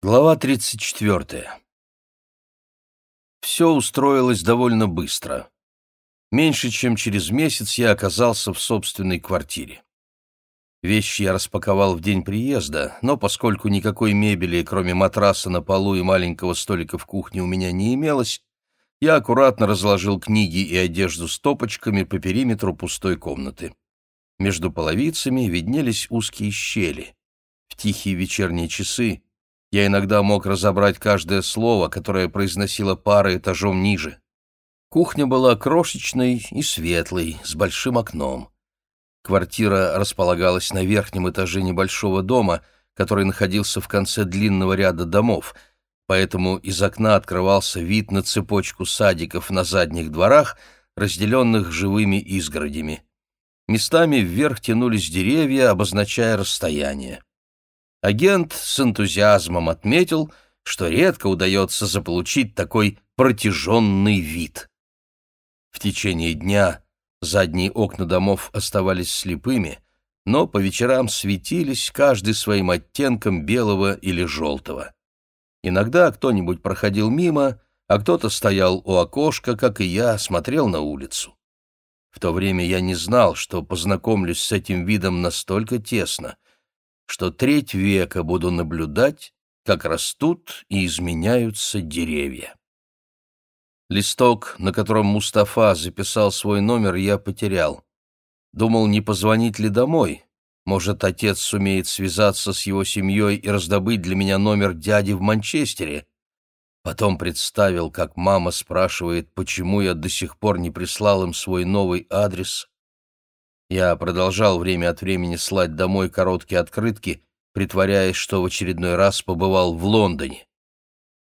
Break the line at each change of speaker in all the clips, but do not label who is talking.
Глава 34. Все устроилось довольно быстро. Меньше чем через месяц я оказался в собственной квартире. Вещи я распаковал в день приезда, но поскольку никакой мебели, кроме матраса на полу и маленького столика в кухне, у меня не имелось, я аккуратно разложил книги и одежду стопочками по периметру пустой комнаты. Между половицами виднелись узкие щели. В тихие вечерние часы я иногда мог разобрать каждое слово, которое произносила пара этажом ниже. Кухня была крошечной и светлой, с большим окном. Квартира располагалась на верхнем этаже небольшого дома, который находился в конце длинного ряда домов, поэтому из окна открывался вид на цепочку садиков на задних дворах, разделенных живыми изгородями. Местами вверх тянулись деревья, обозначая расстояние. Агент с энтузиазмом отметил, что редко удается заполучить такой протяженный вид. В течение дня задние окна домов оставались слепыми, но по вечерам светились каждый своим оттенком белого или желтого. Иногда кто-нибудь проходил мимо, а кто-то стоял у окошка, как и я, смотрел на улицу. В то время я не знал, что познакомлюсь с этим видом настолько тесно — что треть века буду наблюдать, как растут и изменяются деревья. Листок, на котором Мустафа записал свой номер, я потерял. Думал, не позвонить ли домой. Может, отец сумеет связаться с его семьей и раздобыть для меня номер дяди в Манчестере. Потом представил, как мама спрашивает, почему я до сих пор не прислал им свой новый адрес. Я продолжал время от времени слать домой короткие открытки, притворяясь, что в очередной раз побывал в Лондоне.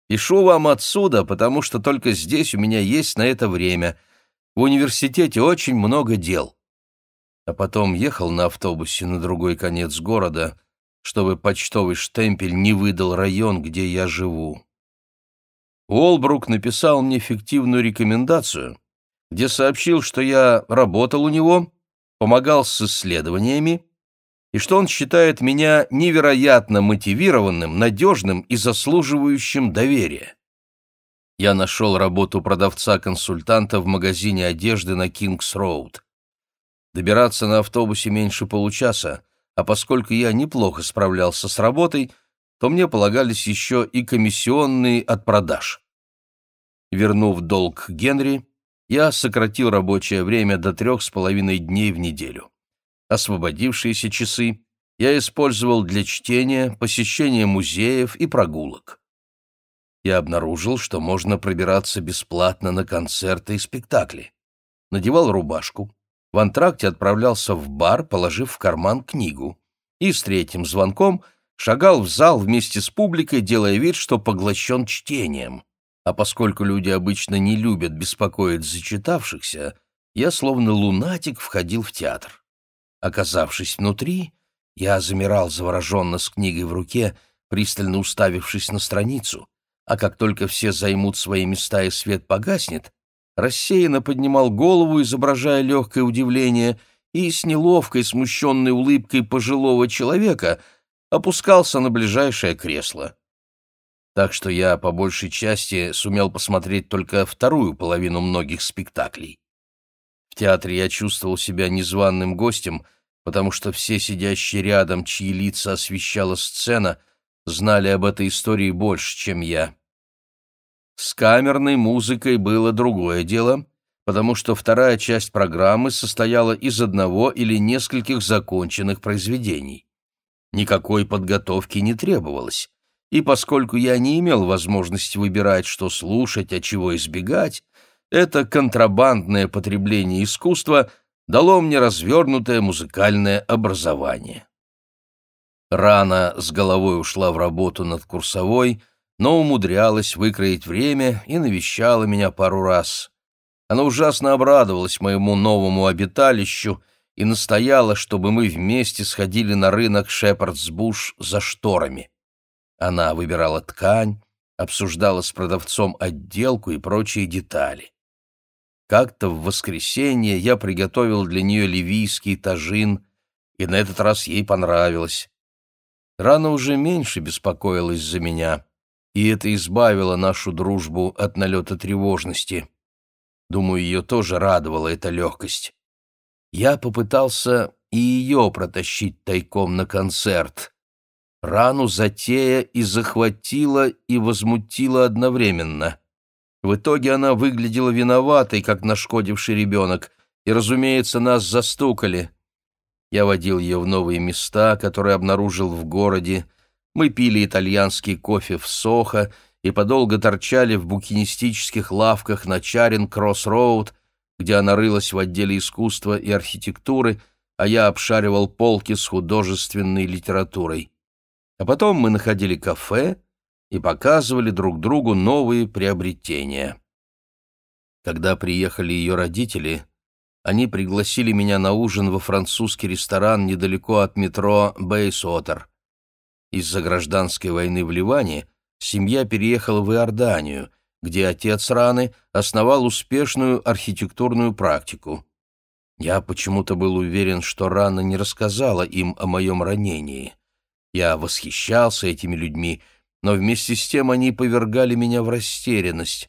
Пишу вам отсюда, потому что только здесь у меня есть на это время. В университете очень много дел. А потом ехал на автобусе на другой конец города, чтобы почтовый штемпель не выдал район, где я живу. Уолбрук написал мне фиктивную рекомендацию, где сообщил, что я работал у него помогал с исследованиями, и что он считает меня невероятно мотивированным, надежным и заслуживающим доверия. Я нашел работу продавца-консультанта в магазине одежды на Кингс-Роуд. Добираться на автобусе меньше получаса, а поскольку я неплохо справлялся с работой, то мне полагались еще и комиссионные от продаж. Вернув долг Генри, я сократил рабочее время до трех с половиной дней в неделю. Освободившиеся часы я использовал для чтения, посещения музеев и прогулок. Я обнаружил, что можно пробираться бесплатно на концерты и спектакли. Надевал рубашку, в антракте отправлялся в бар, положив в карман книгу, и с третьим звонком шагал в зал вместе с публикой, делая вид, что поглощен чтением а поскольку люди обычно не любят беспокоить зачитавшихся, я словно лунатик входил в театр. Оказавшись внутри, я замирал завороженно с книгой в руке, пристально уставившись на страницу, а как только все займут свои места и свет погаснет, рассеянно поднимал голову, изображая легкое удивление, и с неловкой, смущенной улыбкой пожилого человека опускался на ближайшее кресло так что я по большей части сумел посмотреть только вторую половину многих спектаклей. В театре я чувствовал себя незваным гостем, потому что все сидящие рядом, чьи лица освещала сцена, знали об этой истории больше, чем я. С камерной музыкой было другое дело, потому что вторая часть программы состояла из одного или нескольких законченных произведений. Никакой подготовки не требовалось и поскольку я не имел возможности выбирать, что слушать, а чего избегать, это контрабандное потребление искусства дало мне развернутое музыкальное образование. Рана с головой ушла в работу над курсовой, но умудрялась выкроить время и навещала меня пару раз. Она ужасно обрадовалась моему новому обиталищу и настояла, чтобы мы вместе сходили на рынок Шепардсбуш за шторами. Она выбирала ткань, обсуждала с продавцом отделку и прочие детали. Как-то в воскресенье я приготовил для нее ливийский тажин, и на этот раз ей понравилось. Рана уже меньше беспокоилась за меня, и это избавило нашу дружбу от налета тревожности. Думаю, ее тоже радовала эта легкость. Я попытался и ее протащить тайком на концерт. Рану затея и захватила, и возмутила одновременно. В итоге она выглядела виноватой, как нашкодивший ребенок, и, разумеется, нас застукали. Я водил ее в новые места, которые обнаружил в городе. Мы пили итальянский кофе в Сохо и подолго торчали в букинистических лавках на Чаринг-Кросс-Роуд, где она рылась в отделе искусства и архитектуры, а я обшаривал полки с художественной литературой. А потом мы находили кафе и показывали друг другу новые приобретения. Когда приехали ее родители, они пригласили меня на ужин во французский ресторан недалеко от метро Бейсотер. Из-за гражданской войны в Ливане семья переехала в Иорданию, где отец Раны основал успешную архитектурную практику. Я почему-то был уверен, что Рана не рассказала им о моем ранении. Я восхищался этими людьми, но вместе с тем они повергали меня в растерянность.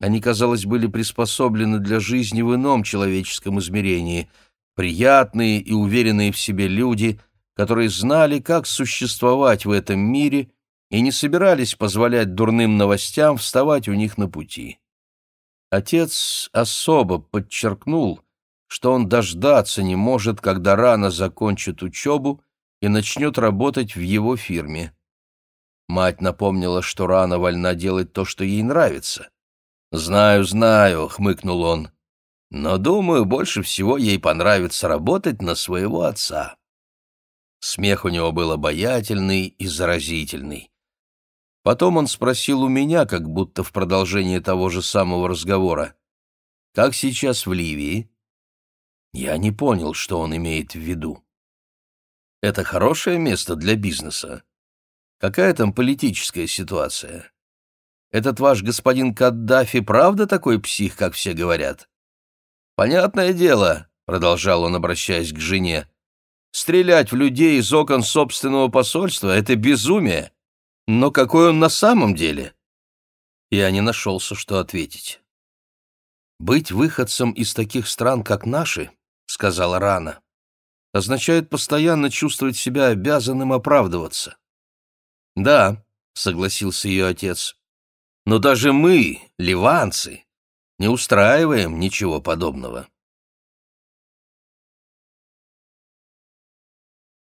Они, казалось, были приспособлены для жизни в ином человеческом измерении, приятные и уверенные в себе люди, которые знали, как существовать в этом мире и не собирались позволять дурным новостям вставать у них на пути. Отец особо подчеркнул, что он дождаться не может, когда рано закончит учебу и начнет работать в его фирме. Мать напомнила, что рано вольна делать то, что ей нравится. «Знаю, знаю», — хмыкнул он. «Но, думаю, больше всего ей понравится работать на своего отца». Смех у него был обаятельный и заразительный. Потом он спросил у меня, как будто в продолжении того же самого разговора, «Как сейчас в Ливии?» Я не понял, что он имеет в виду. «Это хорошее место для бизнеса? Какая там политическая ситуация?» Этот ваш господин Каддафи правда такой псих, как все говорят? Понятное дело, продолжал он, обращаясь к жене, стрелять в людей из окон собственного посольства — это безумие. Но какой он на самом деле? Я не нашелся, что ответить. «Быть выходцем из таких стран, как наши, — сказала Рана, — означает постоянно чувствовать себя обязанным оправдываться». «Да», — согласился ее отец, но даже мы, ливанцы, не устраиваем ничего подобного.